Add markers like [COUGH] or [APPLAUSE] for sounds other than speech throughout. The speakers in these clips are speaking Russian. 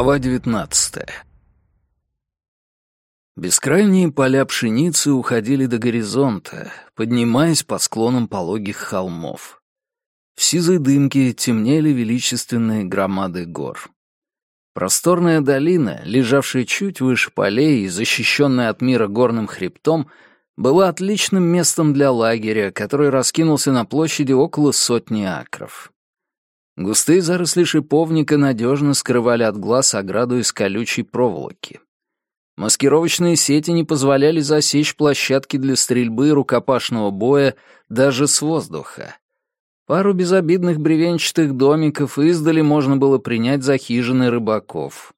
Глава девятнадцатая. Бескрайние поля пшеницы уходили до горизонта, поднимаясь по склонам пологих холмов. В сизой дымке темнели величественные громады гор. Просторная долина, лежавшая чуть выше полей и защищенная от мира горным хребтом, была отличным местом для лагеря, который раскинулся на площади около сотни акров. Густые заросли шиповника надежно скрывали от глаз ограду из колючей проволоки. Маскировочные сети не позволяли засечь площадки для стрельбы и рукопашного боя даже с воздуха. Пару безобидных бревенчатых домиков издали можно было принять за хижины рыбаков.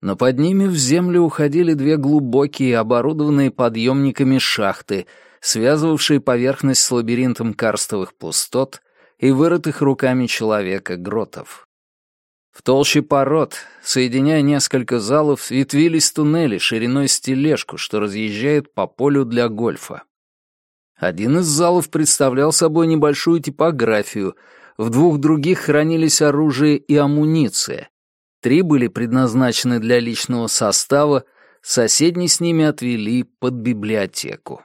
Но под ними в землю уходили две глубокие, оборудованные подъемниками шахты, связывавшие поверхность с лабиринтом карстовых пустот и вырытых руками человека гротов. В толще пород, соединяя несколько залов, ветвились туннели шириной с тележку, что разъезжает по полю для гольфа. Один из залов представлял собой небольшую типографию, в двух других хранились оружие и амуниция. Три были предназначены для личного состава, соседний с ними отвели под библиотеку.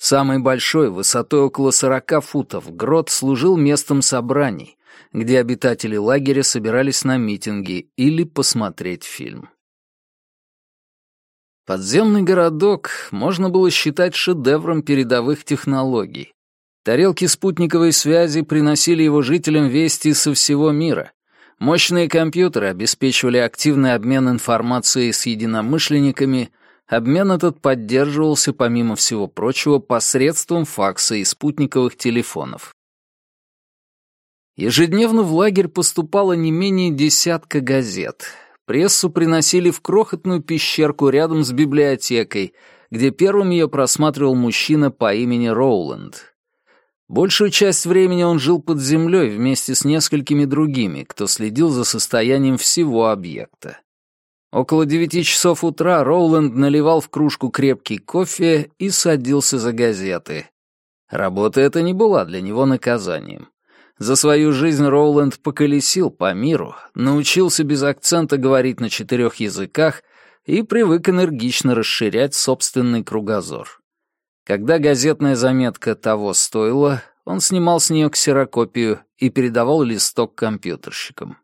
Самый большой, высотой около 40 футов, грот служил местом собраний, где обитатели лагеря собирались на митинги или посмотреть фильм. Подземный городок можно было считать шедевром передовых технологий. Тарелки спутниковой связи приносили его жителям вести со всего мира. Мощные компьютеры обеспечивали активный обмен информацией с единомышленниками, Обмен этот поддерживался, помимо всего прочего, посредством факса и спутниковых телефонов. Ежедневно в лагерь поступало не менее десятка газет. Прессу приносили в крохотную пещерку рядом с библиотекой, где первым ее просматривал мужчина по имени Роуланд. Большую часть времени он жил под землей вместе с несколькими другими, кто следил за состоянием всего объекта. Около девяти часов утра Роуланд наливал в кружку крепкий кофе и садился за газеты. Работа эта не была для него наказанием. За свою жизнь Роуланд поколесил по миру, научился без акцента говорить на четырех языках и привык энергично расширять собственный кругозор. Когда газетная заметка того стоила, он снимал с нее ксерокопию и передавал листок компьютерщикам.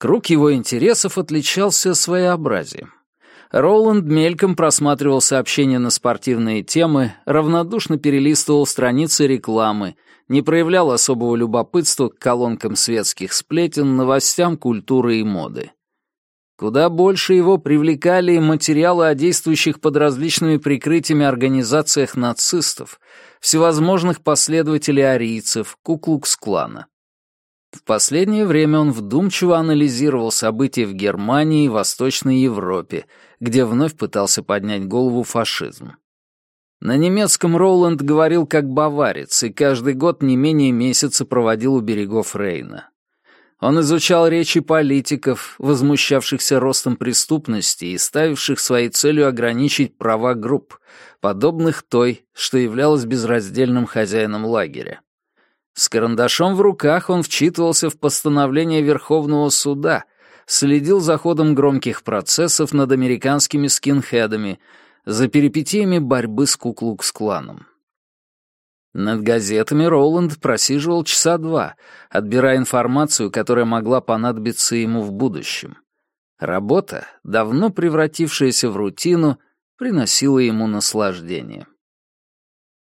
Круг его интересов отличался своеобразием. Роланд мельком просматривал сообщения на спортивные темы, равнодушно перелистывал страницы рекламы, не проявлял особого любопытства к колонкам светских сплетен, новостям культуры и моды. Куда больше его привлекали материалы о действующих под различными прикрытиями организациях нацистов, всевозможных последователей арийцев, куклукс-клана. В последнее время он вдумчиво анализировал события в Германии и Восточной Европе, где вновь пытался поднять голову фашизм. На немецком Роланд говорил как баварец и каждый год не менее месяца проводил у берегов Рейна. Он изучал речи политиков, возмущавшихся ростом преступности и ставивших своей целью ограничить права групп, подобных той, что являлась безраздельным хозяином лагеря. С карандашом в руках он вчитывался в постановление Верховного суда, следил за ходом громких процессов над американскими скинхедами, за перипетиями борьбы с Куклукс-кланом. Над газетами Роланд просиживал часа два, отбирая информацию, которая могла понадобиться ему в будущем. Работа, давно превратившаяся в рутину, приносила ему наслаждение.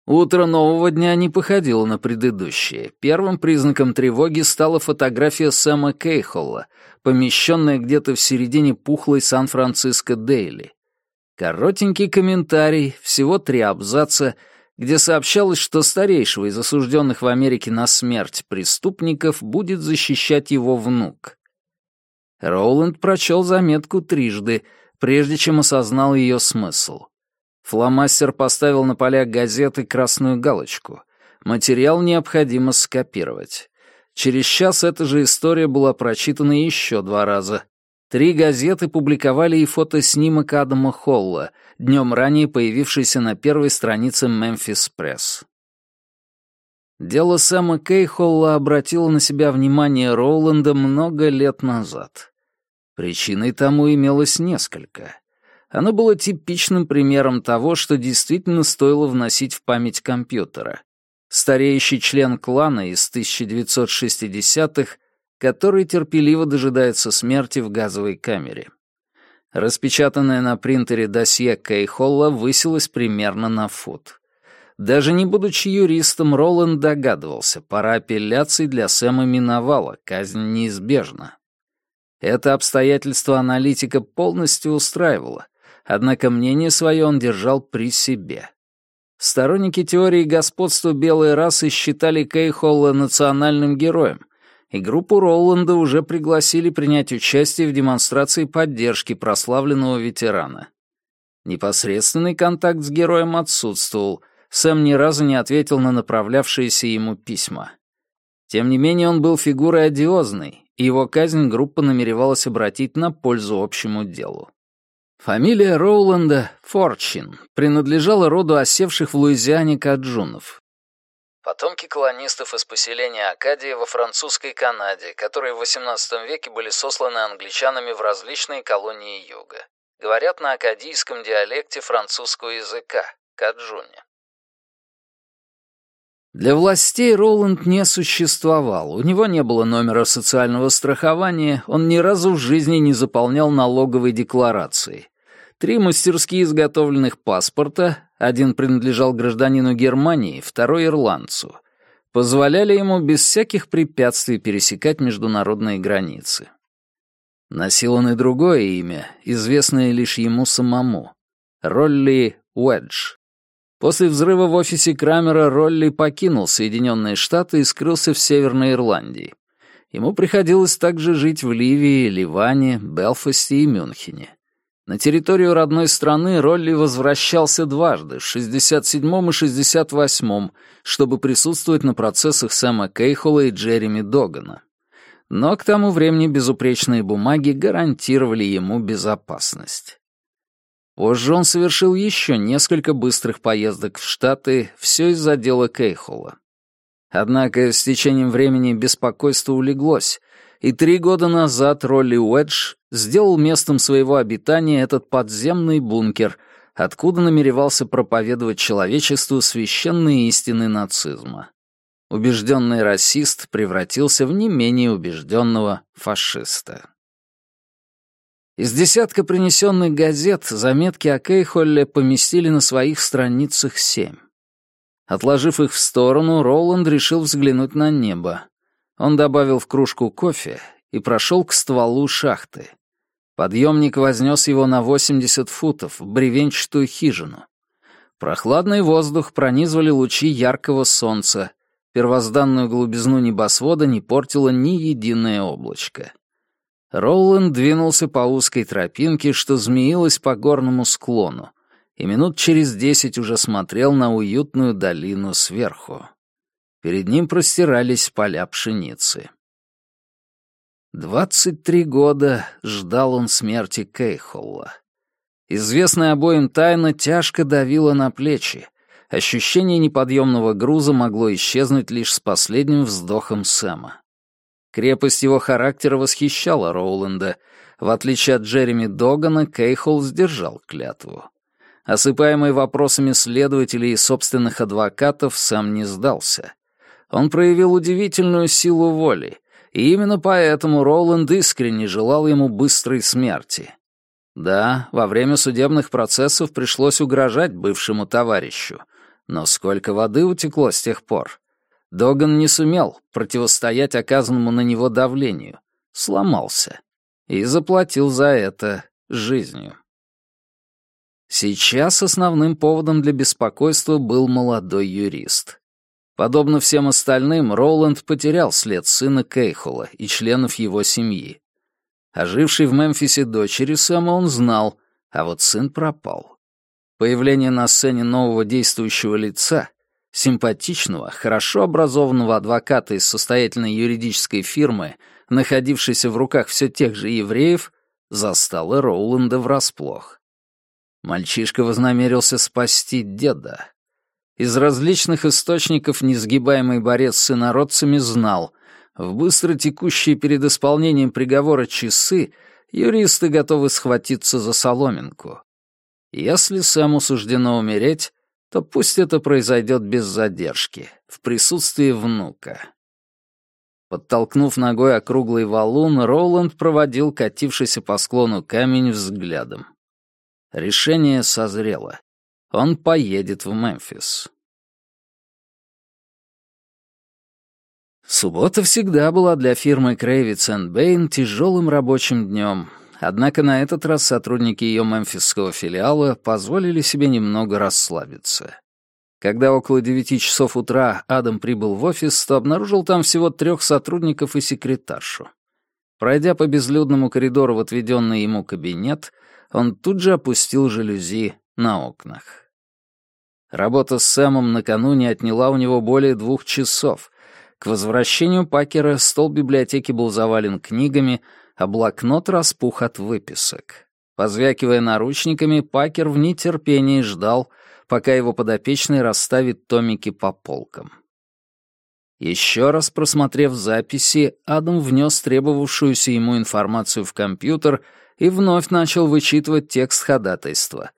Утро нового дня не походило на предыдущее. Первым признаком тревоги стала фотография Сэма Кейхолла, помещенная где-то в середине пухлой Сан-Франциско Дейли. Коротенький комментарий, всего три абзаца, где сообщалось, что старейшего из осужденных в Америке на смерть преступников будет защищать его внук. Роуланд прочел заметку трижды, прежде чем осознал ее смысл. Фломастер поставил на поля газеты красную галочку. Материал необходимо скопировать. Через час эта же история была прочитана еще два раза. Три газеты публиковали и фотоснимок Адама Холла, днем ранее появившийся на первой странице «Мемфис Пресс». Дело Сэма Кейхолла обратило на себя внимание Роуланда много лет назад. Причиной тому имелось несколько. Оно было типичным примером того, что действительно стоило вносить в память компьютера. Стареющий член клана из 1960-х, который терпеливо дожидается смерти в газовой камере. Распечатанное на принтере досье Кейхолла высилось примерно на фут. Даже не будучи юристом, Роланд догадывался, пора апелляций для Сэма миновала, казнь неизбежна. Это обстоятельство аналитика полностью устраивало, однако мнение свое он держал при себе. Сторонники теории господства белой расы считали Кейхолла национальным героем, и группу Роланда уже пригласили принять участие в демонстрации поддержки прославленного ветерана. Непосредственный контакт с героем отсутствовал, Сэм ни разу не ответил на направлявшиеся ему письма. Тем не менее, он был фигурой одиозной, и его казнь группа намеревалась обратить на пользу общему делу. Фамилия Роуланда — Форчин, принадлежала роду осевших в Луизиане каджунов, Потомки колонистов из поселения Акадия во французской Канаде, которые в XVIII веке были сосланы англичанами в различные колонии Юга. Говорят на акадийском диалекте французского языка, каджуне. Для властей Роланд не существовал, у него не было номера социального страхования, он ни разу в жизни не заполнял налоговой декларации. Три мастерски изготовленных паспорта, один принадлежал гражданину Германии, второй — ирландцу, позволяли ему без всяких препятствий пересекать международные границы. Носил он и другое имя, известное лишь ему самому — Ролли Уэдж. После взрыва в офисе Крамера Ролли покинул Соединенные Штаты и скрылся в Северной Ирландии. Ему приходилось также жить в Ливии, Ливане, Белфасте и Мюнхене. На территорию родной страны Ролли возвращался дважды, в 67-м и 68-м, чтобы присутствовать на процессах Сэма Кейхола и Джереми Догана. Но к тому времени безупречные бумаги гарантировали ему безопасность. Позже он совершил еще несколько быстрых поездок в Штаты, все из-за дела Кейхола. Однако с течением времени беспокойство улеглось, и три года назад Ролли Уэдж сделал местом своего обитания этот подземный бункер, откуда намеревался проповедовать человечеству священные истины нацизма. Убежденный расист превратился в не менее убежденного фашиста. Из десятка принесенных газет заметки о Кейхолле поместили на своих страницах семь. Отложив их в сторону, Роланд решил взглянуть на небо. Он добавил в кружку кофе и прошел к стволу шахты. Подъемник вознес его на 80 футов в бревенчатую хижину. Прохладный воздух пронизывали лучи яркого солнца. Первозданную голубизну небосвода не портило ни единое облачко. Роланд двинулся по узкой тропинке, что змеилась по горному склону, и минут через десять уже смотрел на уютную долину сверху. Перед ним простирались поля пшеницы. Двадцать три года ждал он смерти Кейхолла. Известная обоим тайна тяжко давила на плечи. Ощущение неподъемного груза могло исчезнуть лишь с последним вздохом Сэма. Крепость его характера восхищала Роуленда. В отличие от Джереми Догана, Кейхолл сдержал клятву. Осыпаемый вопросами следователей и собственных адвокатов, сам не сдался. Он проявил удивительную силу воли, и именно поэтому Роланд искренне желал ему быстрой смерти. Да, во время судебных процессов пришлось угрожать бывшему товарищу, но сколько воды утекло с тех пор. Доган не сумел противостоять оказанному на него давлению, сломался и заплатил за это жизнью. Сейчас основным поводом для беспокойства был молодой юрист. Подобно всем остальным, Роланд потерял след сына Кейхола и членов его семьи. Оживший в Мемфисе дочери Сэма он знал, а вот сын пропал. Появление на сцене нового действующего лица, симпатичного, хорошо образованного адвоката из состоятельной юридической фирмы, находившейся в руках все тех же евреев, застало Роуланда врасплох. Мальчишка вознамерился спасти деда, из различных источников несгибаемый борец с инородцами знал, в быстро текущие перед исполнением приговора часы юристы готовы схватиться за соломинку. Если Сэму суждено умереть, то пусть это произойдет без задержки, в присутствии внука. Подтолкнув ногой округлый валун, Роланд проводил катившийся по склону камень взглядом. Решение созрело. Он поедет в Мемфис. Суббота всегда была для фирмы Крэвиц Бэйн тяжелым рабочим днем, однако на этот раз сотрудники ее мемфисского филиала позволили себе немного расслабиться. Когда около девяти часов утра Адам прибыл в офис, то обнаружил там всего трех сотрудников и секретаршу. Пройдя по безлюдному коридору в отведенный ему кабинет, он тут же опустил жалюзи на окнах. Работа с Сэмом накануне отняла у него более двух часов. К возвращению Пакера стол библиотеки был завален книгами, а блокнот распух от выписок. Позвякивая наручниками, Пакер в нетерпении ждал — пока его подопечный расставит томики по полкам. Еще раз просмотрев записи, Адам внес требовавшуюся ему информацию в компьютер и вновь начал вычитывать текст ходатайства.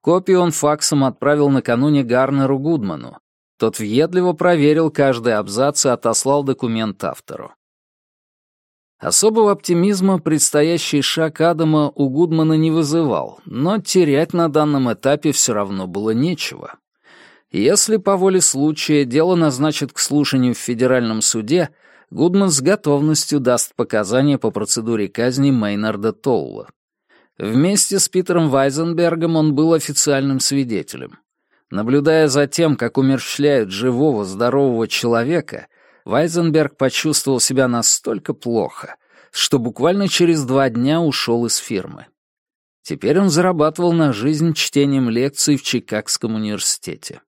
Копию он факсом отправил накануне Гарнеру Гудману. Тот въедливо проверил каждый абзац и отослал документ автору. Особого оптимизма предстоящий шаг Адама у Гудмана не вызывал, но терять на данном этапе все равно было нечего. Если по воле случая дело назначат к слушанию в федеральном суде, Гудман с готовностью даст показания по процедуре казни Мейнарда Тоула. Вместе с Питером Вайзенбергом он был официальным свидетелем. Наблюдая за тем, как умерщвляют живого, здорового человека — Вайзенберг почувствовал себя настолько плохо, что буквально через два дня ушел из фирмы. Теперь он зарабатывал на жизнь чтением лекций в Чикагском университете.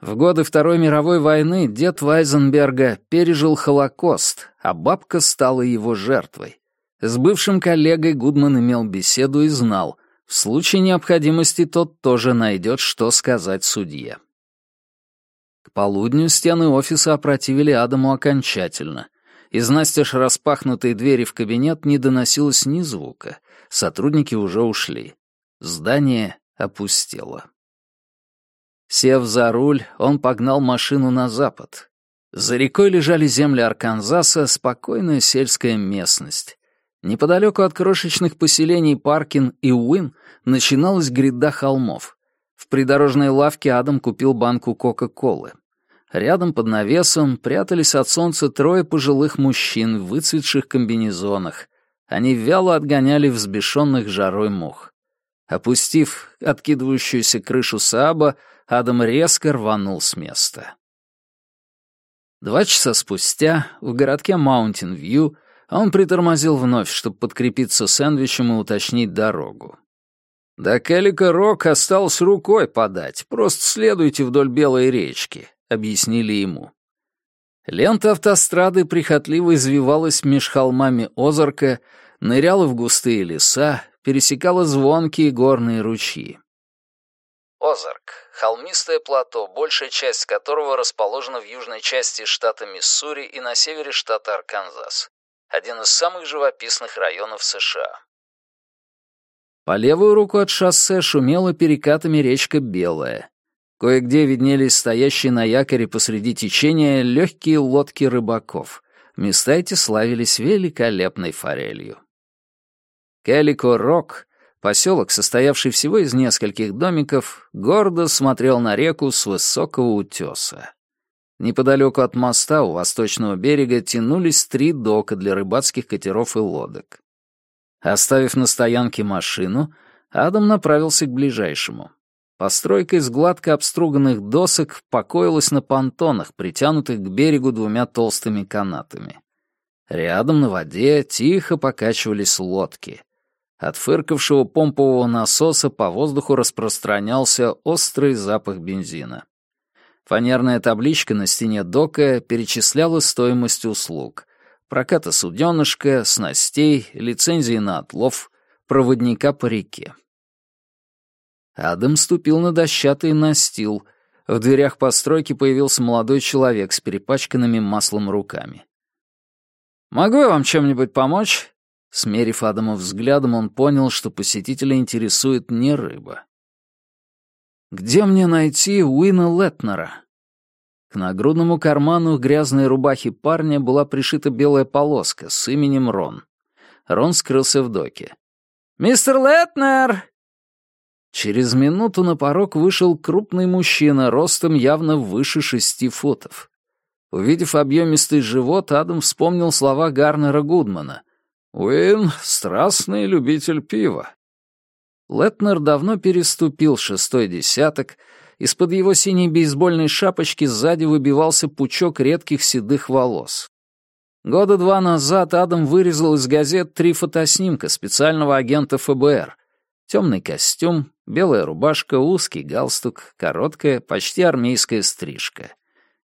В годы Второй мировой войны дед Вайзенберга пережил Холокост, а бабка стала его жертвой. С бывшим коллегой Гудман имел беседу и знал, в случае необходимости тот тоже найдет, что сказать судье. К полудню стены офиса опротивили Адаму окончательно. Из настежь распахнутой двери в кабинет не доносилось ни звука. Сотрудники уже ушли. Здание опустело. Сев за руль, он погнал машину на запад. За рекой лежали земли Арканзаса, спокойная сельская местность. Неподалеку от крошечных поселений Паркин и Уин начиналась гряда холмов. В придорожной лавке Адам купил банку Кока-Колы. Рядом под навесом прятались от солнца трое пожилых мужчин в выцветших комбинезонах. Они вяло отгоняли взбешенных жарой мух. Опустив откидывающуюся крышу Сааба, Адам резко рванул с места. Два часа спустя в городке Маунтин-Вью он притормозил вновь, чтобы подкрепиться сэндвичем и уточнить дорогу. До Келлика Рок осталось рукой подать, просто следуйте вдоль Белой речки объяснили ему. Лента автострады прихотливо извивалась меж холмами Озарка, ныряла в густые леса, пересекала звонкие горные ручьи. Озарк — холмистое плато, большая часть которого расположена в южной части штата Миссури и на севере штата Арканзас. Один из самых живописных районов США. По левую руку от шоссе шумела перекатами речка Белая. Кое-где виднелись стоящие на якоре посреди течения легкие лодки рыбаков. Места эти славились великолепной форелью. Калико-Рок, поселок, состоявший всего из нескольких домиков, гордо смотрел на реку с высокого утеса. Неподалеку от моста у восточного берега тянулись три дока для рыбацких катеров и лодок. Оставив на стоянке машину, Адам направился к ближайшему. Постройка из гладко обструганных досок покоилась на понтонах, притянутых к берегу двумя толстыми канатами. Рядом на воде тихо покачивались лодки. От фыркавшего помпового насоса по воздуху распространялся острый запах бензина. Фанерная табличка на стене дока перечисляла стоимость услуг. Проката суденышка, снастей, лицензии на отлов, проводника по реке. Адам ступил на дощатый настил. В дверях постройки появился молодой человек с перепачканными маслом руками. «Могу я вам чем-нибудь помочь?» Смерив Адама взглядом, он понял, что посетителя интересует не рыба. «Где мне найти Уина Летнера?» К нагрудному карману грязной рубахи парня была пришита белая полоска с именем Рон. Рон скрылся в доке. «Мистер Летнер!» Через минуту на порог вышел крупный мужчина, ростом явно выше шести футов. Увидев объемистый живот, Адам вспомнил слова Гарнера Гудмана. «Уин — страстный любитель пива». Летнер давно переступил шестой десяток, из-под его синей бейсбольной шапочки сзади выбивался пучок редких седых волос. Года два назад Адам вырезал из газет три фотоснимка специального агента ФБР. Темный костюм, белая рубашка, узкий галстук, короткая, почти армейская стрижка.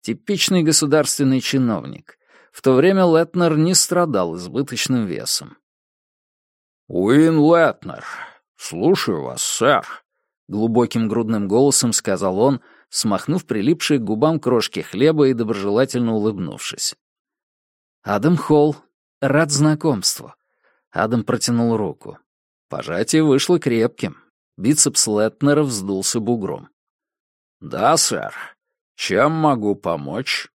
Типичный государственный чиновник. В то время Летнер не страдал избыточным весом. «Уин Летнер, слушаю вас, сэр», — глубоким грудным голосом сказал он, смахнув прилипшие к губам крошки хлеба и доброжелательно улыбнувшись. «Адам Холл, рад знакомству». Адам протянул руку. Пожатие вышло крепким. Бицепс Летнера вздулся бугром. «Да, сэр. Чем могу помочь?»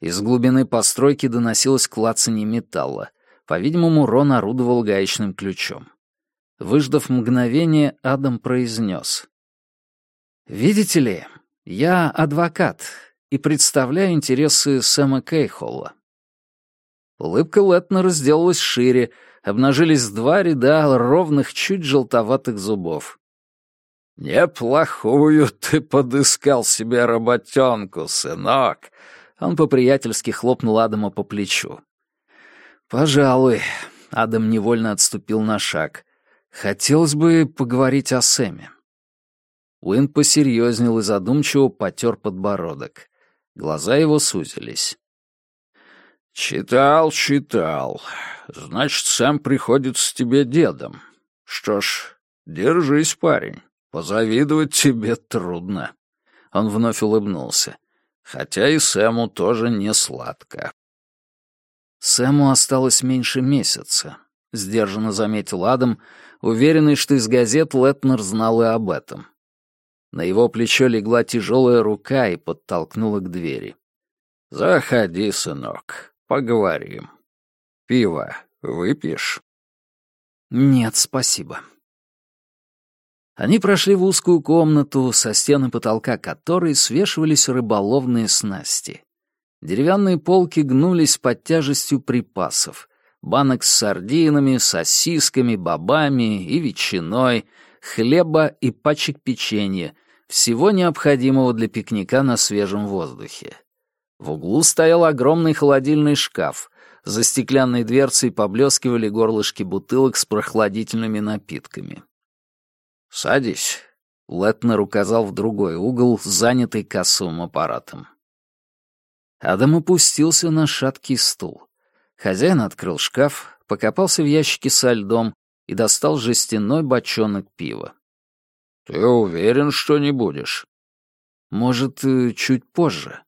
Из глубины постройки доносилось клацанье металла. По-видимому, Рон орудовал гаечным ключом. Выждав мгновение, Адам произнес. «Видите ли, я адвокат и представляю интересы Сэма Кейхолла». Улыбка Летнера сделалась шире, обнажились два ряда ровных, чуть желтоватых зубов. «Неплохую ты подыскал себе работенку, сынок!» Он по-приятельски хлопнул Адама по плечу. «Пожалуй». Адам невольно отступил на шаг. «Хотелось бы поговорить о Сэме». Уин посерьезнел и задумчиво потер подбородок. Глаза его сузились. «Читал, читал. Значит, Сэм приходится тебе дедом. Что ж, держись, парень. Позавидовать тебе трудно». Он вновь улыбнулся. Хотя и Сэму тоже не сладко. Сэму осталось меньше месяца, сдержанно заметил Адам, уверенный, что из газет Летнер знал и об этом. На его плечо легла тяжелая рука и подтолкнула к двери. «Заходи, сынок, поговорим. Пиво выпьешь?» «Нет, спасибо», они прошли в узкую комнату, со стены потолка которой свешивались рыболовные снасти. Деревянные полки гнулись под тяжестью припасов. Банок с сардинами, сосисками, бобами и ветчиной, хлеба и пачек печенья, всего необходимого для пикника на свежем воздухе. В углу стоял огромный холодильный шкаф. За стеклянной дверцей поблескивали горлышки бутылок с прохладительными напитками. «Садись», — Летнер указал в другой угол, занятый кассовым аппаратом. Адам опустился на шаткий стул. Хозяин открыл шкаф, покопался в ящике со льдом и достал жестяной бочонок пива. «Ты уверен, что не будешь?» «Может, э, чуть позже».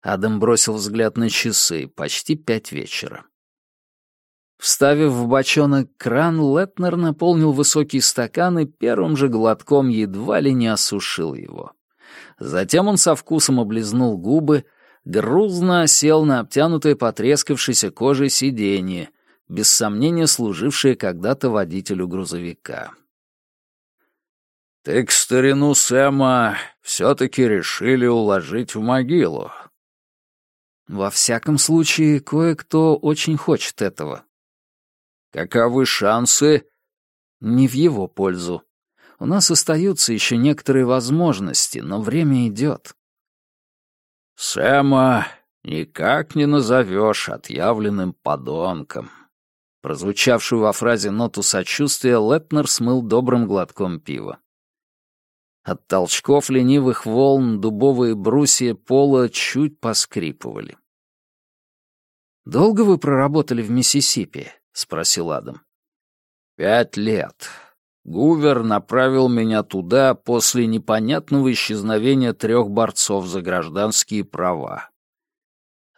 Адам бросил взгляд на часы, почти пять вечера. Вставив в бочонок кран, Летнер наполнил высокий стакан и первым же глотком едва ли не осушил его. Затем он со вкусом облизнул губы, грузно осел на обтянутое потрескавшейся кожей сиденье, без сомнения служившее когда-то водителю грузовика. «Ты к старину Сэма все-таки решили уложить в могилу». «Во всяком случае, кое-кто очень хочет этого», Каковы шансы? Не в его пользу. У нас остаются еще некоторые возможности, но время идет. Сэма никак не назовешь отъявленным подонком. Прозвучавшую во фразе ноту сочувствия Летнер смыл добрым глотком пива. От толчков ленивых волн дубовые брусья пола чуть поскрипывали. «Долго вы проработали в Миссисипи?» — спросил Адам. «Пять лет. Гувер направил меня туда после непонятного исчезновения трех борцов за гражданские права.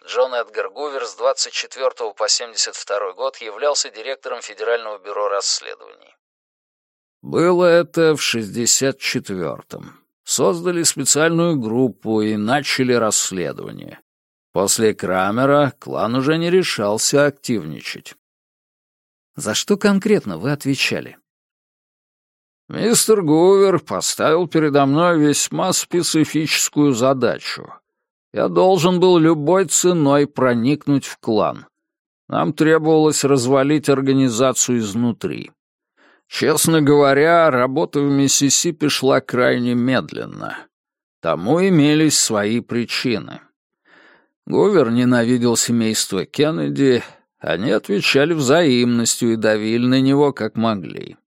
Джон Эдгар Гувер с 24 по 72 год являлся директором Федерального бюро расследований. Было это в 64-м. Создали специальную группу и начали расследование. После Крамера клан уже не решался активничать. За что конкретно вы отвечали? Мистер Гувер поставил передо мной весьма специфическую задачу. Я должен был любой ценой проникнуть в клан. Нам требовалось развалить организацию изнутри. Честно говоря, работа в Миссисипи шла крайне медленно. Тому имелись свои причины. Гувер ненавидел семейство Кеннеди, они отвечали взаимностью и давили на него как могли.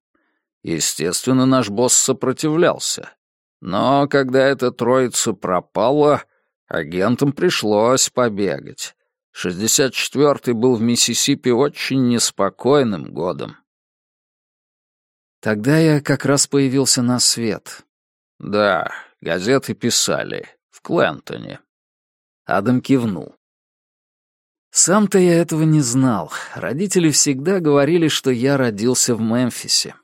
Естественно, наш босс сопротивлялся. Но когда эта троица пропала, агентам пришлось побегать. 64-й был в Миссисипи очень неспокойным годом. Тогда я как раз появился на свет. Да, газеты писали. В Клентоне. Адам кивнул. Сам-то я этого не знал. Родители всегда говорили, что я родился в Мемфисе.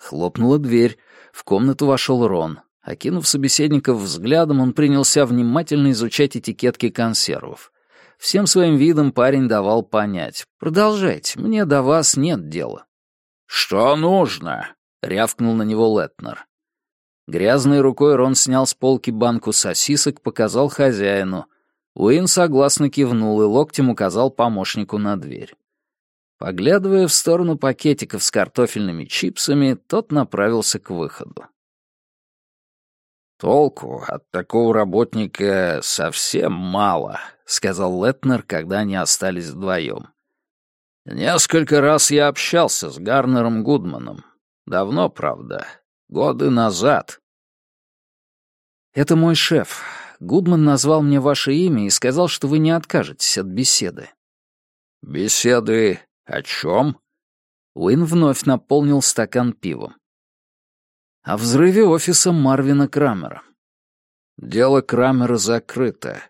Хлопнула дверь. В комнату вошел Рон. Окинув собеседников взглядом, он принялся внимательно изучать этикетки консервов. Всем своим видом парень давал понять. «Продолжайте, мне до вас нет дела». «Что нужно?» — рявкнул на него Летнер. Грязной рукой Рон снял с полки банку сосисок, показал хозяину. Уин согласно кивнул и локтем указал помощнику на дверь. Поглядывая в сторону пакетиков с картофельными чипсами, тот направился к выходу. «Толку от такого работника совсем мало», — сказал Летнер, когда они остались вдвоем. Несколько раз я общался с Гарнером Гудманом. Давно, правда. Годы назад. Это мой шеф. Гудман назвал мне ваше имя и сказал, что вы не откажетесь от беседы. Беседы о чем? Уин вновь наполнил стакан пивом. О взрыве офиса Марвина Крамера. Дело Крамера закрыто.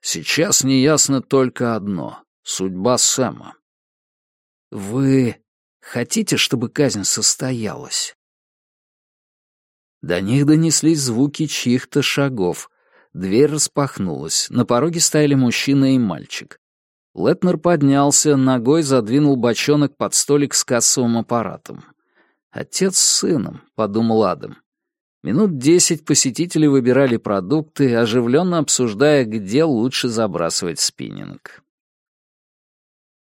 Сейчас неясно только одно — судьба Сэма. «Вы хотите, чтобы казнь состоялась?» До них донеслись звуки чьих-то шагов. Дверь распахнулась. На пороге стояли мужчина и мальчик. Летнер поднялся, ногой задвинул бочонок под столик с кассовым аппаратом. «Отец с сыном», — подумал Адам. Минут десять посетители выбирали продукты, оживленно обсуждая, где лучше забрасывать спиннинг.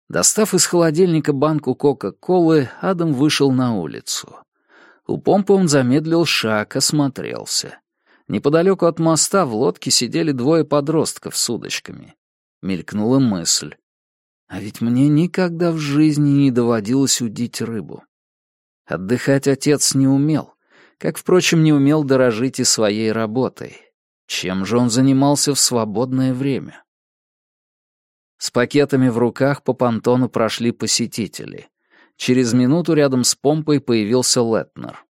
Достав из холодильника банку Кока-Колы, Адам вышел на улицу. У помпы он замедлил шаг, осмотрелся. Неподалеку от моста в лодке сидели двое подростков с удочками. Мелькнула мысль. А ведь мне никогда в жизни не доводилось удить рыбу. Отдыхать отец не умел, как, впрочем, не умел дорожить и своей работой. Чем же он занимался в свободное время? С пакетами в руках по понтону прошли посетители. Через минуту рядом с помпой появился Летнер.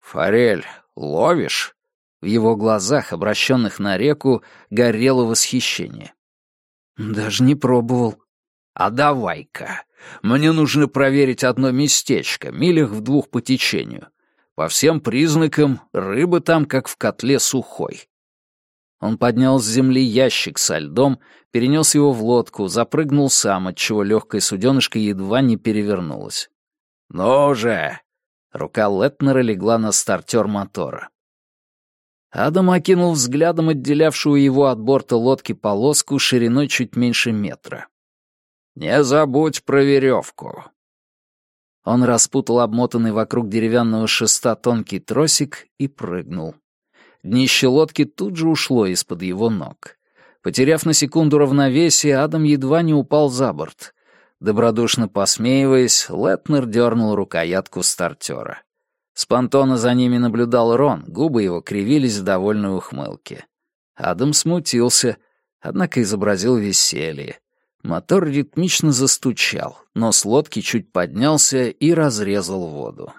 «Форель, ловишь?» В его глазах, обращенных на реку, горело восхищение. «Даже не пробовал». «А давай-ка. Мне нужно проверить одно местечко, милях в двух по течению. По всем признакам, рыба там как в котле сухой. Он поднял с земли ящик со льдом, перенес его в лодку, запрыгнул сам, отчего легкая суденышко едва не перевернулась. «Ну же!» Рука Летнера легла на стартер мотора. Адам окинул взглядом отделявшую его от борта лодки полоску шириной чуть меньше метра. «Не забудь про веревку». Он распутал обмотанный вокруг деревянного шеста тонкий тросик и прыгнул. Днище лодки тут же ушло из-под его ног. Потеряв на секунду равновесие, Адам едва не упал за борт. Добродушно посмеиваясь, Летнер дернул рукоятку стартера. С понтона за ними наблюдал Рон, губы его кривились в довольной ухмылке. Адам смутился, однако изобразил веселье. Мотор ритмично застучал, нос лодки чуть поднялся и разрезал воду.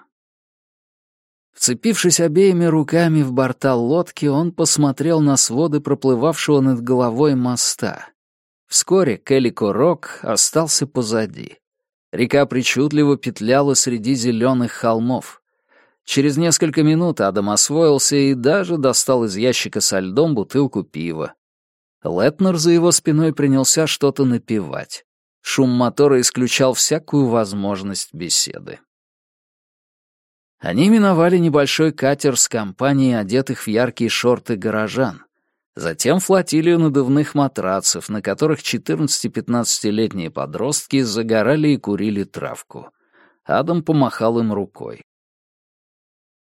Вцепившись обеими руками в борта лодки, он посмотрел на своды проплывавшего над головой моста. Вскоре Келлико-Рок остался позади. Река причудливо петляла среди зеленых холмов. Через несколько минут Адам освоился и даже достал из ящика со льдом бутылку пива. Летнер за его спиной принялся что-то напевать. Шум мотора исключал всякую возможность беседы. Они миновали небольшой катер с компанией одетых в яркие шорты горожан. Затем флотилию надувных матрацев, на которых 14-15-летние подростки загорали и курили травку. Адам помахал им рукой.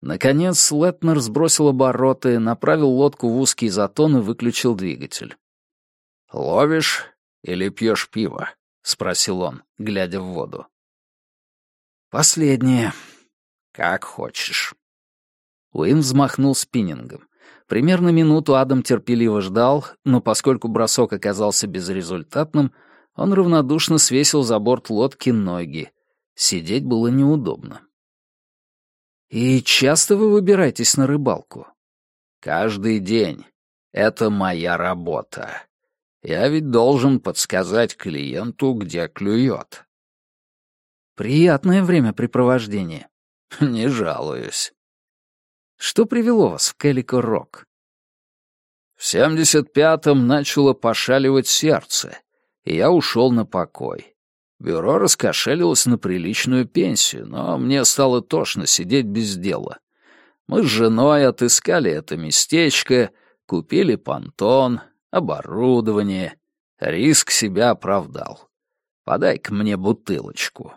Наконец Летнер сбросил обороты, направил лодку в узкий затон и выключил двигатель. «Ловишь или пьешь пиво?» — спросил он, глядя в воду. «Последнее. Как хочешь». Уин взмахнул спиннингом. Примерно минуту Адам терпеливо ждал, но поскольку бросок оказался безрезультатным, он равнодушно свесил за борт лодки ноги. Сидеть было неудобно. «И часто вы выбираетесь на рыбалку?» «Каждый день. Это моя работа. Я ведь должен подсказать клиенту, где клюет». «Приятное времяпрепровождение». [LAUGHS] «Не жалуюсь». Что привело вас в Кэллико-Рок? В 75-м начало пошаливать сердце, и я ушел на покой. Бюро раскошелилось на приличную пенсию, но мне стало тошно сидеть без дела. Мы с женой отыскали это местечко, купили понтон, оборудование. Риск себя оправдал. Подай-ка мне бутылочку.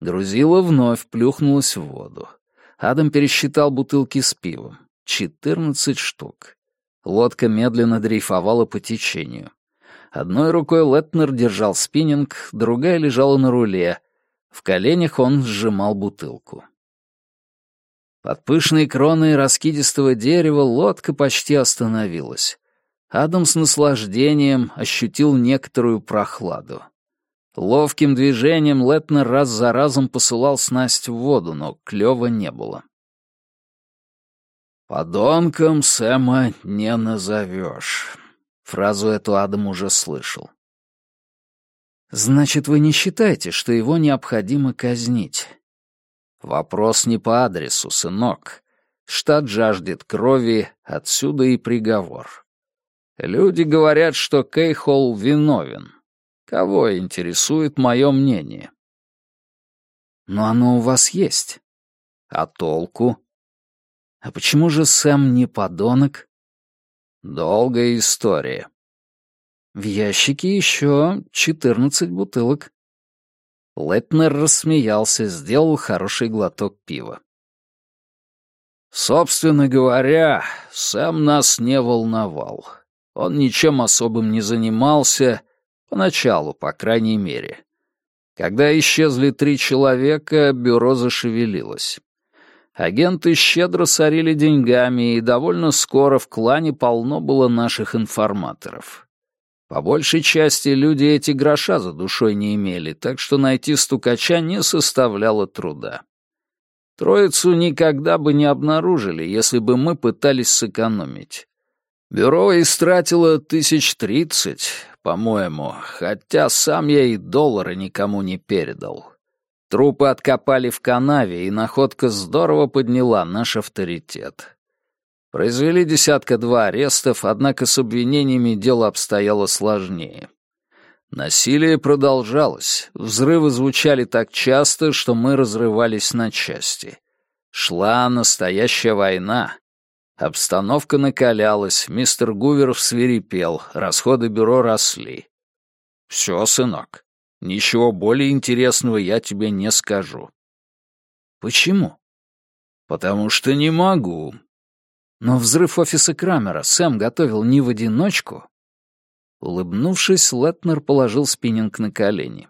Грузила вновь плюхнулась в воду. Адам пересчитал бутылки с пивом. Четырнадцать штук. Лодка медленно дрейфовала по течению. Одной рукой Летнер держал спиннинг, другая лежала на руле. В коленях он сжимал бутылку. Под пышной кроной раскидистого дерева лодка почти остановилась. Адам с наслаждением ощутил некоторую прохладу. Ловким движением Летнер раз за разом посылал снасть в воду, но клёва не было. «Подонком Сэма не назовешь». Фразу эту Адам уже слышал. «Значит, вы не считаете, что его необходимо казнить?» «Вопрос не по адресу, сынок. Штат жаждет крови, отсюда и приговор. Люди говорят, что Кейхол виновен, Кого интересует мое мнение? Но оно у вас есть. А толку? А почему же Сэм не подонок? Долгая история. В ящике еще четырнадцать бутылок. Летнер рассмеялся, сделал хороший глоток пива. Собственно говоря, Сэм нас не волновал. Он ничем особым не занимался, Поначалу, по крайней мере. Когда исчезли три человека, бюро зашевелилось. Агенты щедро сорили деньгами, и довольно скоро в клане полно было наших информаторов. По большей части люди эти гроша за душой не имели, так что найти стукача не составляло труда. Троицу никогда бы не обнаружили, если бы мы пытались сэкономить. Бюро истратило тысяч тридцать, по-моему, хотя сам я и доллара никому не передал. Трупы откопали в канаве, и находка здорово подняла наш авторитет. Произвели десятка-два арестов, однако с обвинениями дело обстояло сложнее. Насилие продолжалось, взрывы звучали так часто, что мы разрывались на части. Шла настоящая война, Обстановка накалялась, мистер Гувер свирепел, расходы бюро росли. «Все, сынок, ничего более интересного я тебе не скажу». «Почему?» «Потому что не могу». «Но взрыв офиса Крамера Сэм готовил не в одиночку?» Улыбнувшись, Летнер положил спиннинг на колени.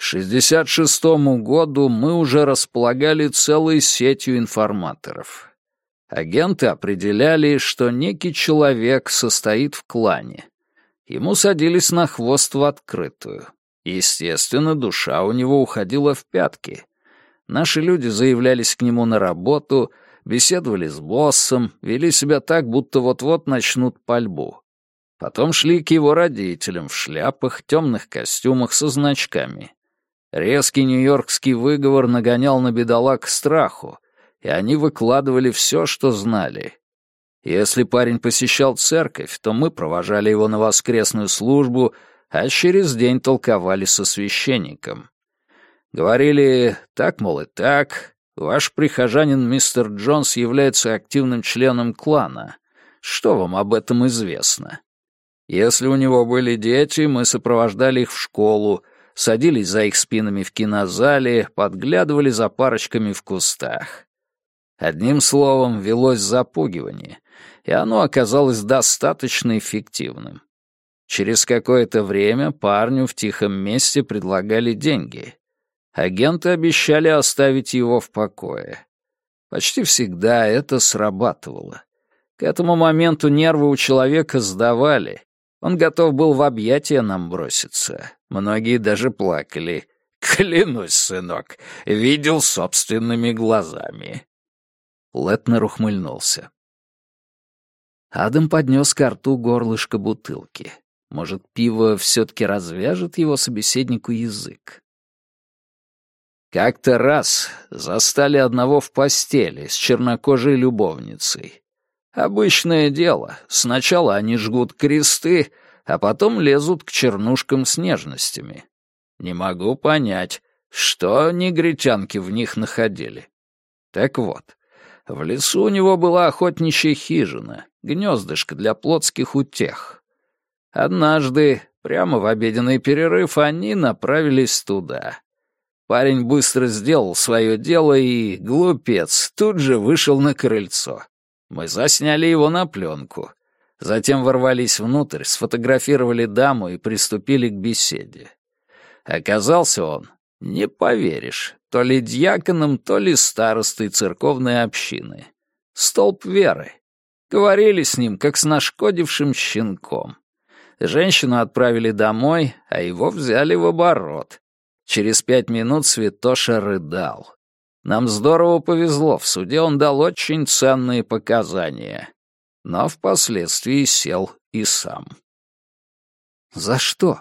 К 66-му году мы уже располагали целой сетью информаторов. Агенты определяли, что некий человек состоит в клане. Ему садились на хвост в открытую. Естественно, душа у него уходила в пятки. Наши люди заявлялись к нему на работу, беседовали с боссом, вели себя так, будто вот-вот начнут пальбу. Потом шли к его родителям в шляпах, темных костюмах со значками. Резкий нью-йоркский выговор нагонял на бедолаг страху, и они выкладывали все, что знали. Если парень посещал церковь, то мы провожали его на воскресную службу, а через день толковали со священником. Говорили так, мол, и так, ваш прихожанин мистер Джонс является активным членом клана. Что вам об этом известно? Если у него были дети, мы сопровождали их в школу, садились за их спинами в кинозале, подглядывали за парочками в кустах. Одним словом, велось запугивание, и оно оказалось достаточно эффективным. Через какое-то время парню в тихом месте предлагали деньги. Агенты обещали оставить его в покое. Почти всегда это срабатывало. К этому моменту нервы у человека сдавали, он готов был в объятия нам броситься. Многие даже плакали. «Клянусь, сынок, видел собственными глазами». Летнер ухмыльнулся. Адам поднес к рту горлышко бутылки. Может, пиво все-таки развяжет его собеседнику язык? Как-то раз застали одного в постели с чернокожей любовницей. Обычное дело. Сначала они жгут кресты, а потом лезут к чернушкам с нежностями. Не могу понять, что негритянки в них находили. Так вот, в лесу у него была охотничья хижина, гнездышко для плотских утех. Однажды, прямо в обеденный перерыв, они направились туда. Парень быстро сделал свое дело и, глупец, тут же вышел на крыльцо. Мы засняли его на пленку. Затем ворвались внутрь, сфотографировали даму и приступили к беседе. Оказался он, не поверишь, то ли дьяконом, то ли старостой церковной общины. Столб веры. Говорили с ним, как с нашкодившим щенком. Женщину отправили домой, а его взяли в оборот. Через пять минут Святоша рыдал. Нам здорово повезло, в суде он дал очень ценные показания. Но впоследствии сел и сам. За что?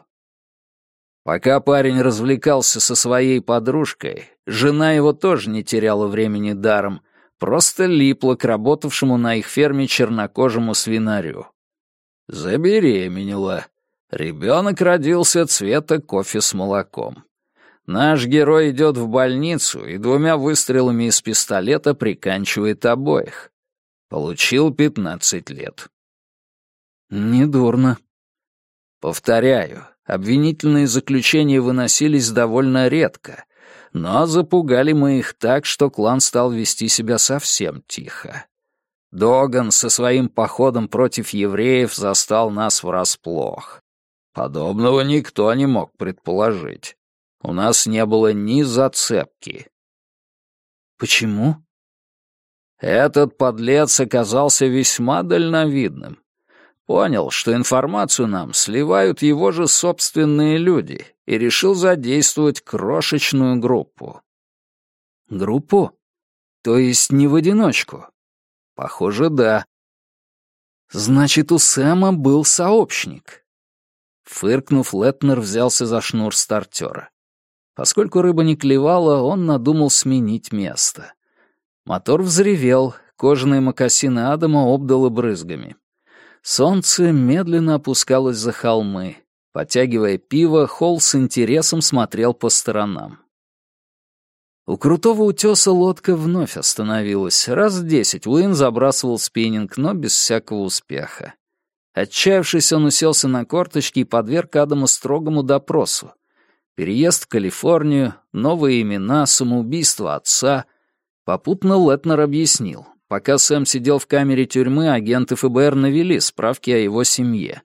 Пока парень развлекался со своей подружкой, жена его тоже не теряла времени даром, просто липла к работавшему на их ферме чернокожему свинарю. Забеременела. Ребенок родился цвета кофе с молоком. Наш герой идет в больницу и двумя выстрелами из пистолета приканчивает обоих. Получил пятнадцать лет. Недурно. Повторяю, обвинительные заключения выносились довольно редко, но запугали мы их так, что клан стал вести себя совсем тихо. Доган со своим походом против евреев застал нас врасплох. Подобного никто не мог предположить. У нас не было ни зацепки. Почему? Этот подлец оказался весьма дальновидным. Понял, что информацию нам сливают его же собственные люди, и решил задействовать крошечную группу. Группу? То есть не в одиночку? Похоже, да. Значит, у Сэма был сообщник. Фыркнув, Летнер взялся за шнур стартера. Поскольку рыба не клевала, он надумал сменить место. Мотор взревел, кожаные мокасины Адама обдало брызгами. Солнце медленно опускалось за холмы. Потягивая пиво, Холл с интересом смотрел по сторонам. У крутого утеса лодка вновь остановилась. Раз в десять Уин забрасывал спиннинг, но без всякого успеха. Отчаявшись, он уселся на корточки и подверг Адаму строгому допросу. Переезд в Калифорнию, новые имена, самоубийство отца. Попутно Летнер объяснил. Пока Сэм сидел в камере тюрьмы, агенты ФБР навели справки о его семье.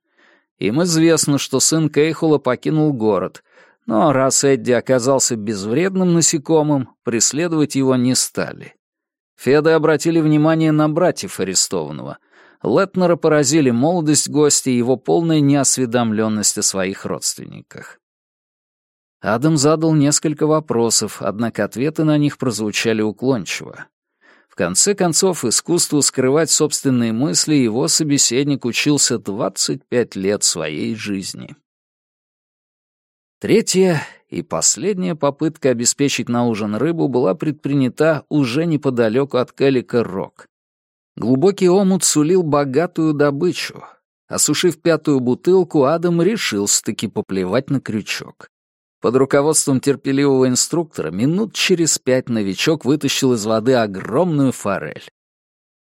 Им известно, что сын Кейхола покинул город, но раз Эдди оказался безвредным насекомым, преследовать его не стали. Феды обратили внимание на братьев арестованного. Летнера поразили молодость гостя и его полная неосведомленность о своих родственниках. Адам задал несколько вопросов, однако ответы на них прозвучали уклончиво. В конце концов, искусству скрывать собственные мысли его собеседник учился 25 лет своей жизни. Третья и последняя попытка обеспечить на ужин рыбу была предпринята уже неподалеку от Калика Рок. Глубокий омут сулил богатую добычу. Осушив пятую бутылку, Адам решился-таки поплевать на крючок. Под руководством терпеливого инструктора минут через пять новичок вытащил из воды огромную форель.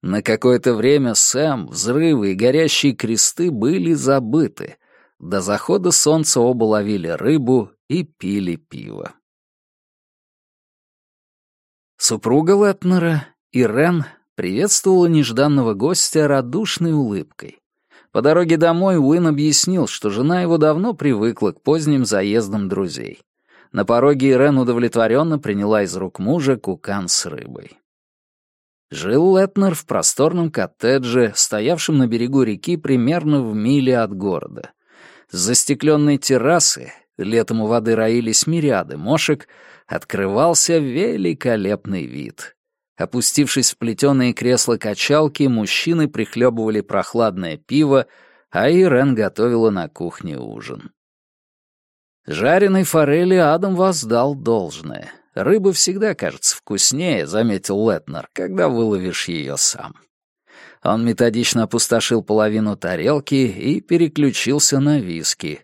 На какое-то время Сэм, взрывы и горящие кресты были забыты. До захода солнца оба ловили рыбу и пили пиво. Супруга Летнера, Ирен, приветствовала нежданного гостя радушной улыбкой. По дороге домой Уин объяснил, что жена его давно привыкла к поздним заездам друзей. На пороге Ирен удовлетворенно приняла из рук мужа кукан с рыбой. Жил Летнер в просторном коттедже, стоявшем на берегу реки примерно в миле от города. С застекленной террасы, летом у воды роились мириады мошек, открывался великолепный вид. Опустившись в плетеные кресла-качалки, мужчины прихлебывали прохладное пиво, а Ирен готовила на кухне ужин. Жареной форели Адам воздал должное. Рыба всегда кажется вкуснее, заметил Летнер, когда выловишь ее сам. Он методично опустошил половину тарелки и переключился на виски.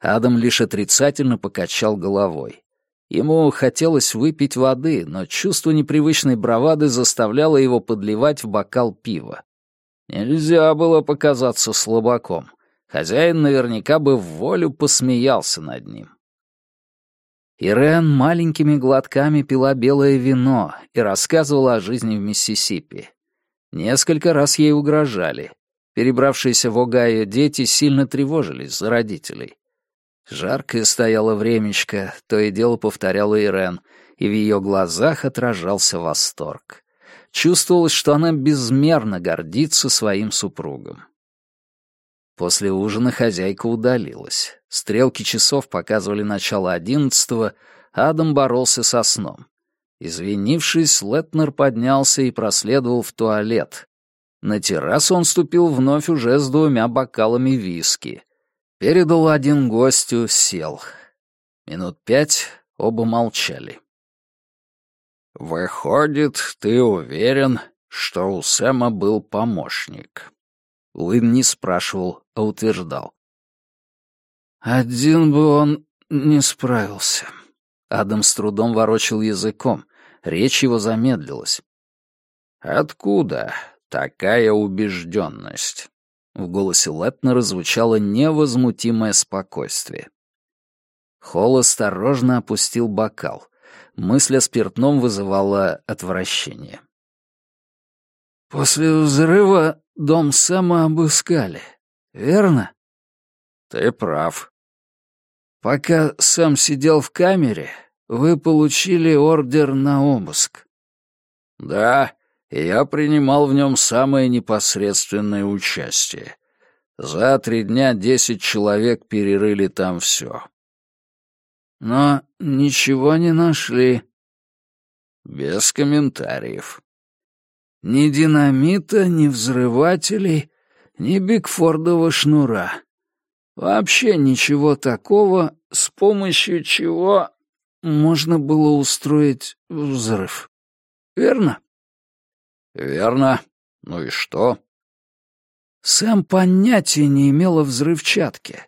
Адам лишь отрицательно покачал головой. Ему хотелось выпить воды, но чувство непривычной бравады заставляло его подливать в бокал пива. Нельзя было показаться слабаком. Хозяин наверняка бы в волю посмеялся над ним. Ирен маленькими глотками пила белое вино и рассказывала о жизни в Миссисипи. Несколько раз ей угрожали. Перебравшиеся в Огайо дети сильно тревожились за родителей. Жаркое стояло времечко, то и дело повторяла Ирен, и в ее глазах отражался восторг. Чувствовалось, что она безмерно гордится своим супругом. После ужина хозяйка удалилась. Стрелки часов показывали начало одиннадцатого, Адам боролся со сном. Извинившись, Летнер поднялся и проследовал в туалет. На террасу он ступил вновь уже с двумя бокалами виски — Передал один гостю, сел. Минут пять оба молчали. «Выходит, ты уверен, что у Сэма был помощник?» Уин не спрашивал, а утверждал. «Один бы он не справился». Адам с трудом ворочил языком, речь его замедлилась. «Откуда такая убежденность?» В голосе Летнера звучало невозмутимое спокойствие. Холл осторожно опустил бокал. Мысль о спиртном вызывала отвращение. «После взрыва дом Сэма обыскали, верно?» «Ты прав». «Пока Сэм сидел в камере, вы получили ордер на обыск». «Да, я принимал в нем самое непосредственное участие. За три дня десять человек перерыли там все. Но ничего не нашли. Без комментариев. Ни динамита, ни взрывателей, ни Бигфордова шнура. Вообще ничего такого, с помощью чего можно было устроить взрыв. Верно? «Верно. Ну и что?» Сэм понятия не имела взрывчатки,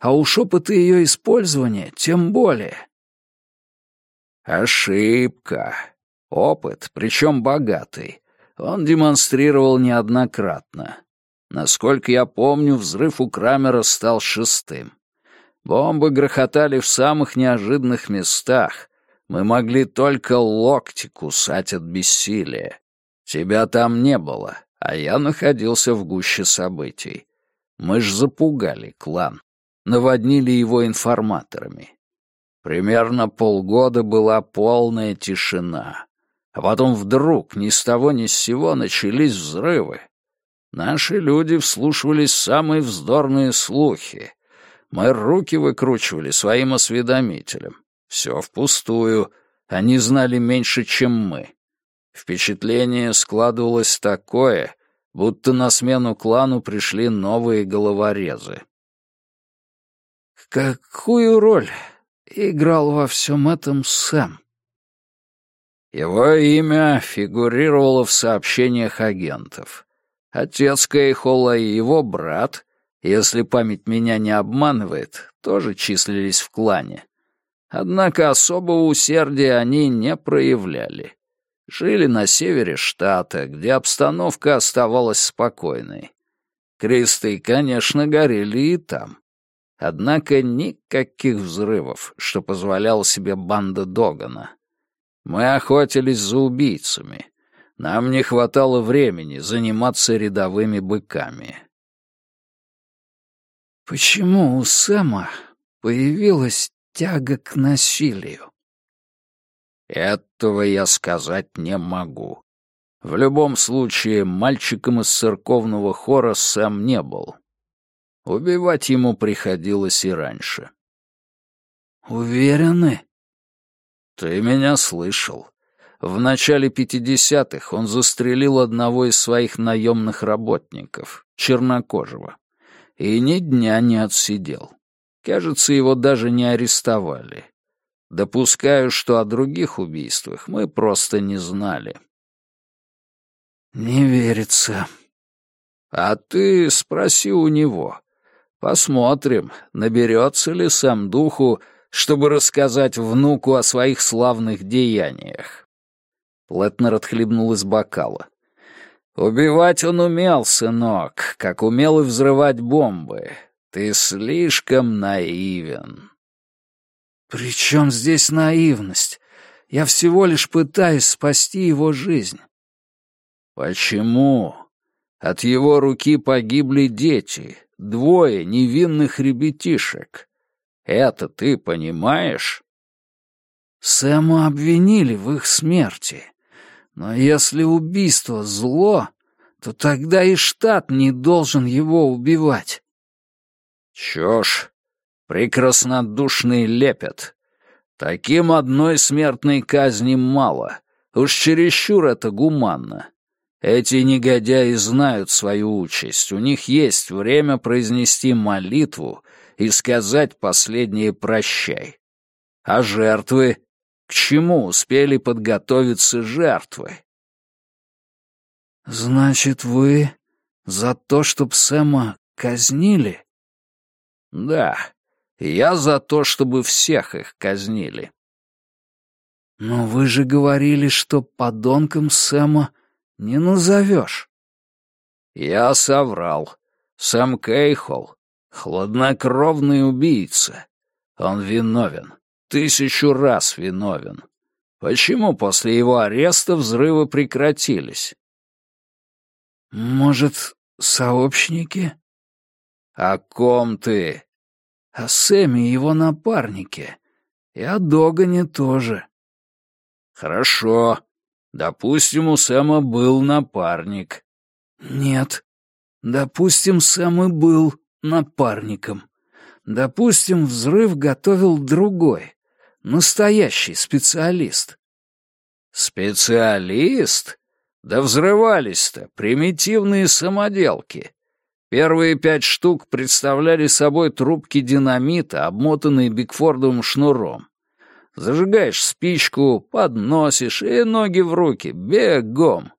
а уж опыты ее использования тем более. Ошибка. Опыт, причем богатый, он демонстрировал неоднократно. Насколько я помню, взрыв у Крамера стал шестым. Бомбы грохотали в самых неожиданных местах. Мы могли только локти кусать от бессилия. Тебя там не было, а я находился в гуще событий. Мы ж запугали клан, наводнили его информаторами. Примерно полгода была полная тишина. А потом вдруг ни с того ни с сего начались взрывы. Наши люди вслушивались самые вздорные слухи. Мы руки выкручивали своим осведомителям. Все впустую. Они знали меньше, чем мы. Впечатление складывалось такое, будто на смену клану пришли новые головорезы. Какую роль играл во всем этом Сэм? Его имя фигурировало в сообщениях агентов. Отец Кейхола и его брат, если память меня не обманывает, тоже числились в клане. Однако особого усердия они не проявляли. Жили на севере штата, где обстановка оставалась спокойной. Кресты, конечно, горели и там. Однако никаких взрывов, что позволяла себе банда Догана. Мы охотились за убийцами. Нам не хватало времени заниматься рядовыми быками. Почему у Сэма появилась тяга к насилию? Этого я сказать не могу. В любом случае, мальчиком из церковного хора Сэм не был. Убивать ему приходилось и раньше. «Уверены?» «Ты меня слышал. В начале пятидесятых он застрелил одного из своих наемных работников, чернокожего, и ни дня не отсидел. Кажется, его даже не арестовали. Допускаю, что о других убийствах мы просто не знали». «Не верится». «А ты спроси у него. Посмотрим, наберется ли сам духу, чтобы рассказать внуку о своих славных деяниях. Плетнер отхлебнул из бокала. «Убивать он умел, сынок, как умел и взрывать бомбы. Ты слишком наивен». «При чем здесь наивность? Я всего лишь пытаюсь спасти его жизнь». «Почему? От его руки погибли дети, Двое невинных ребятишек. Это ты понимаешь? Сэма обвинили в их смерти. Но если убийство — зло, то тогда и штат не должен его убивать. Чё ж, прекраснодушный лепет. Таким одной смертной казни мало. Уж чересчур это гуманно. Эти негодяи знают свою участь, у них есть время произнести молитву и сказать последнее «прощай». А жертвы? К чему успели подготовиться жертвы? «Значит, вы за то, чтоб Сэма казнили?» «Да, я за то, чтобы всех их казнили». «Но вы же говорили, что подонком Сэма не назовешь. Я соврал. Сам Кейхол — хладнокровный убийца. Он виновен. Тысячу раз виновен. Почему после его ареста взрывы прекратились? Может, сообщники? О ком ты? О Сэме и его напарнике. И о Догане тоже. Хорошо. Допустим, у Сэма был напарник. Нет. Допустим, Сэм и был напарником. Допустим, взрыв готовил другой, настоящий специалист. Специалист? Да взрывались-то примитивные самоделки. Первые пять штук представляли собой трубки динамита, обмотанные Бигфордовым шнуром. Зажигаешь спичку, подносишь и ноги в руки, бегом.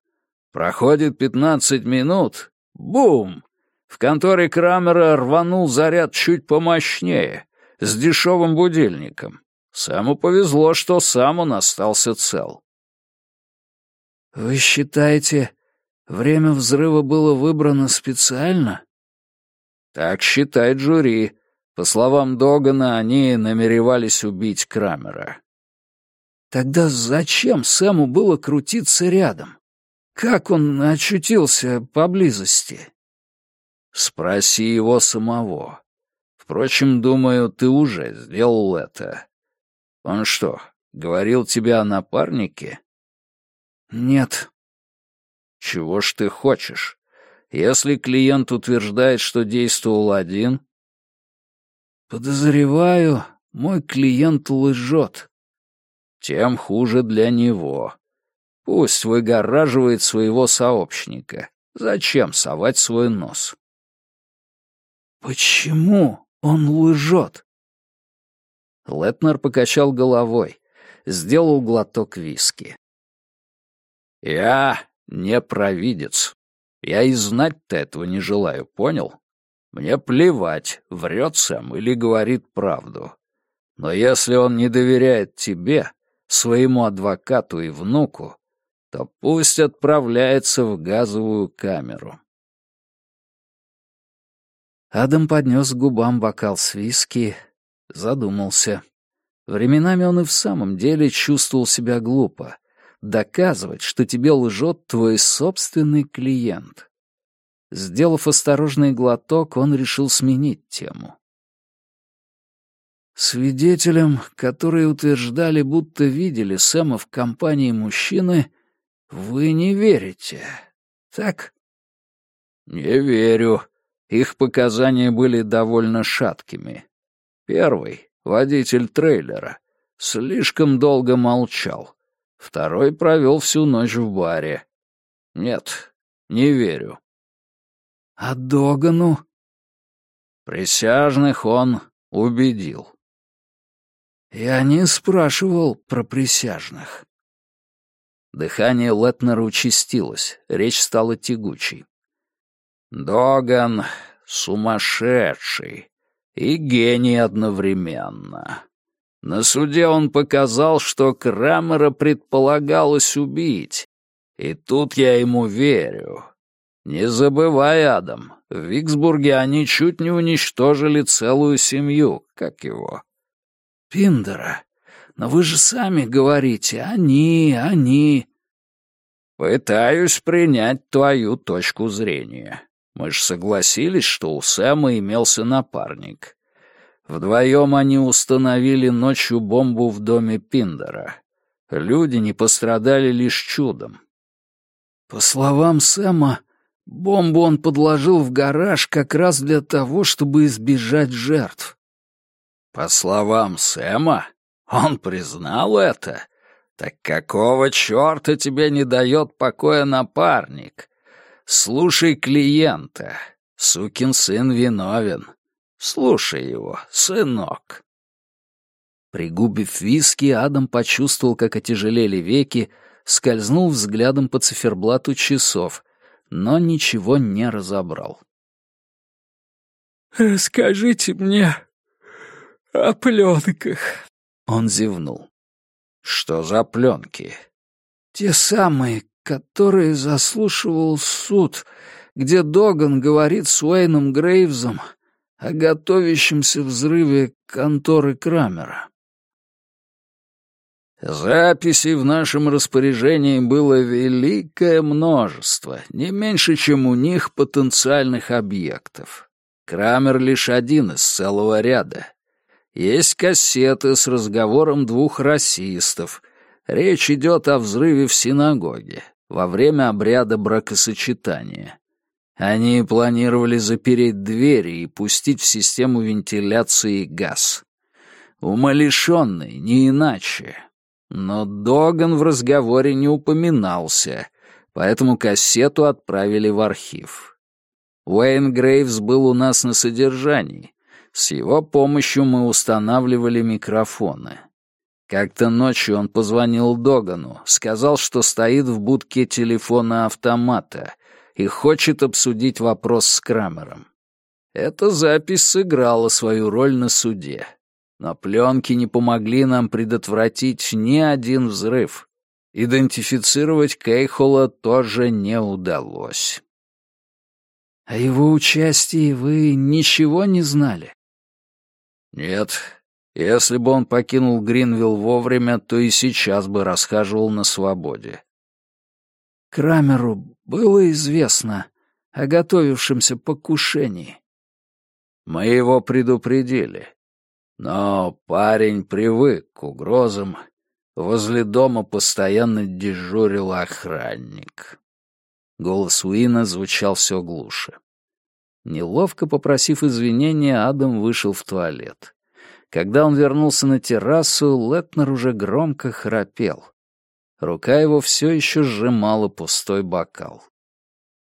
Проходит пятнадцать минут, бум! В конторе Крамера рванул заряд чуть помощнее, с дешевым будильником. Саму повезло, что сам он остался цел. «Вы считаете, время взрыва было выбрано специально?» «Так считает жюри», по словам Догана, они намеревались убить Крамера. Тогда зачем Сэму было крутиться рядом? Как он очутился поблизости? Спроси его самого. Впрочем, думаю, ты уже сделал это. Он что, говорил тебе о напарнике? Нет. Чего ж ты хочешь? Если клиент утверждает, что действовал один, Подозреваю, мой клиент лжет. Тем хуже для него. Пусть выгораживает своего сообщника. Зачем совать свой нос? Почему он лжет? Летнер покачал головой, сделал глоток виски. «Я не провидец. Я и знать-то этого не желаю, понял? Мне плевать, врет сам или говорит правду. Но если он не доверяет тебе, своему адвокату и внуку, то пусть отправляется в газовую камеру. Адам поднес к губам бокал с виски, задумался. Временами он и в самом деле чувствовал себя глупо. Доказывать, что тебе лжет твой собственный клиент. Сделав осторожный глоток, он решил сменить тему. Свидетелям, которые утверждали, будто видели Сэма в компании мужчины, вы не верите, так? Не верю. Их показания были довольно шаткими. Первый, водитель трейлера, слишком долго молчал. Второй провел всю ночь в баре. Нет, не верю. А Догану? Присяжных он убедил. Я не спрашивал про присяжных. Дыхание Летнера участилось, речь стала тягучей. «Доган сумасшедший и гений одновременно. На суде он показал, что Крамера предполагалось убить, и тут я ему верю. Не забывай, Адам, в Виксбурге они чуть не уничтожили целую семью, как его. Пиндера. Но вы же сами говорите, они, они. Пытаюсь принять твою точку зрения. Мы же согласились, что у Сэма имелся напарник. Вдвоем они установили ночью бомбу в доме Пиндера. Люди не пострадали лишь чудом. По словам Сэма, бомбу он подложил в гараж как раз для того, чтобы избежать жертв. По словам Сэма, он признал это. Так какого черта тебе не дает покоя напарник? Слушай клиента. Сукин сын виновен. Слушай его, сынок. Пригубив виски, Адам почувствовал, как отяжелели веки, скользнул взглядом по циферблату часов, но ничего не разобрал. «Расскажите мне о пленках», он зевнул. «Что за пленки?» «Те самые, которые заслушивал суд, где Доган говорит с Уэйном Грейвзом о готовящемся взрыве конторы Крамера». Записей в нашем распоряжении было великое множество, не меньше, чем у них потенциальных объектов. Крамер лишь один из целого ряда. Есть кассеты с разговором двух расистов. Речь идет о взрыве в синагоге во время обряда бракосочетания. Они планировали запереть двери и пустить в систему вентиляции газ. Умалишенный, не иначе. Но Доган в разговоре не упоминался, поэтому кассету отправили в архив. Уэйн Грейвс был у нас на содержании, с его помощью мы устанавливали микрофоны. Как-то ночью он позвонил Догану, сказал, что стоит в будке телефона-автомата и хочет обсудить вопрос с Крамером. Эта запись сыграла свою роль на суде. Но пленки не помогли нам предотвратить ни один взрыв. Идентифицировать Кейхола тоже не удалось. О его участии вы ничего не знали? Нет, если бы он покинул Гринвилл вовремя, то и сейчас бы расхаживал на свободе. Крамеру было известно о готовившемся покушении. Мы его предупредили. Но парень привык к угрозам. Возле дома постоянно дежурил охранник. Голос Уина звучал все глуше. Неловко попросив извинения, Адам вышел в туалет. Когда он вернулся на террасу, Летнер уже громко храпел. Рука его все еще сжимала пустой бокал.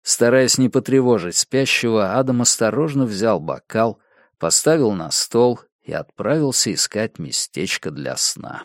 Стараясь не потревожить спящего, Адам осторожно взял бокал, поставил на стол и отправился искать местечко для сна.